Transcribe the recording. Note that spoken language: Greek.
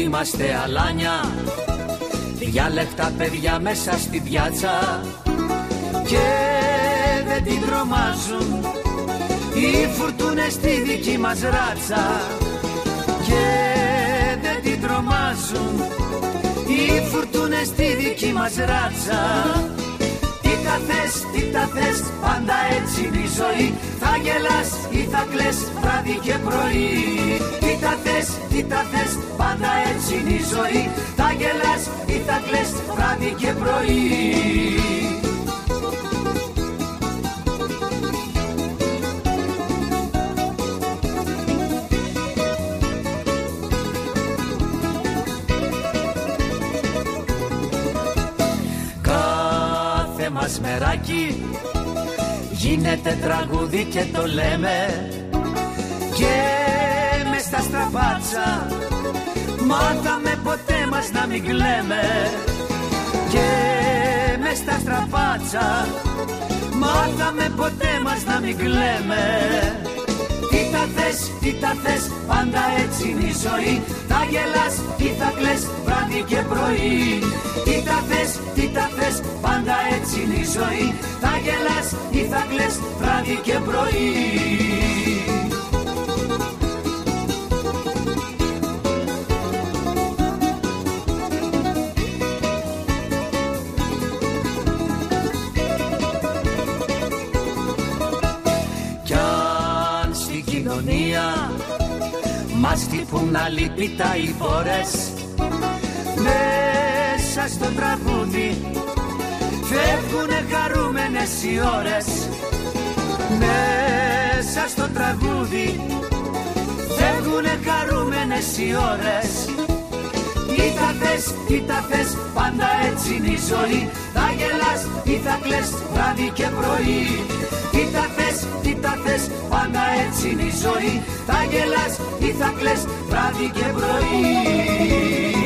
είμαστε αλάνια. Διάλεκτα παιδιά μέσα στη πιάτσα. Και δεν την τρομάζουν Οι φουρτούνες στη δική μας ράτσα. Και δεν την τρομάζουν Οι φουρτούνες στη δική μας ράτσα. Τι τα θες, τι τα θες, πάντα έτσι είναι η ζωή. Θα γελάς ή θα κλαις βράδυ και πρωί. Τι τα θες, τι τα θες, πάντα έτσι είναι η ζωή. Θα γελάς ή θα κλαις βράδυ και πρωί. Κάθε μας μεράκι γίνεται τραγούδι και το λέμε. Και με στα στραπάτσα μάθαμε ποτέ μας να μην κλαίμε. Και μες στα στραπάτσα μάθαμε ποτέ μας να μην κλαίμε. Τι τα θες, τι τα θες, πάντα έτσι είναι η ζωή. Θα γελάς ή θα κλαις βράδυ και πρωί. Τι τα θες, τι τα θες, πάντα έτσι είναι η ζωή. Θα γελάς ή θα κλαις βράδυ και πρωί κοινωνία. Μας τυπούν αλήπητα οι φορές. Μέσα στο τραγούδι φεύγουνε χαρούμενες οι ώρες. Μέσα στο τραγούδι φεύγουνε χαρούμενες οι ώρες. Τι τα θες, τι τα θες, πάντα έτσι είναι η ζωή. Θα γελάς ή θα κλαις βράδυ και πρωί ζωή. Θα γελάς ή θα κλαις βράδυ και πρωί